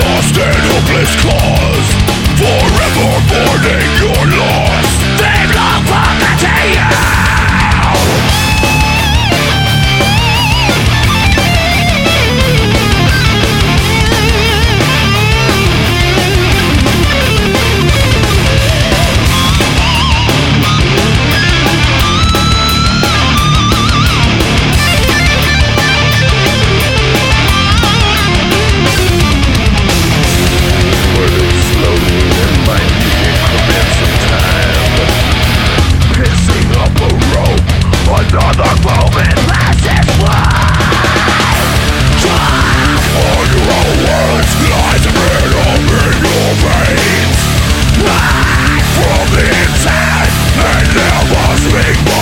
lost in hopeless cause. Forever mourning. there was big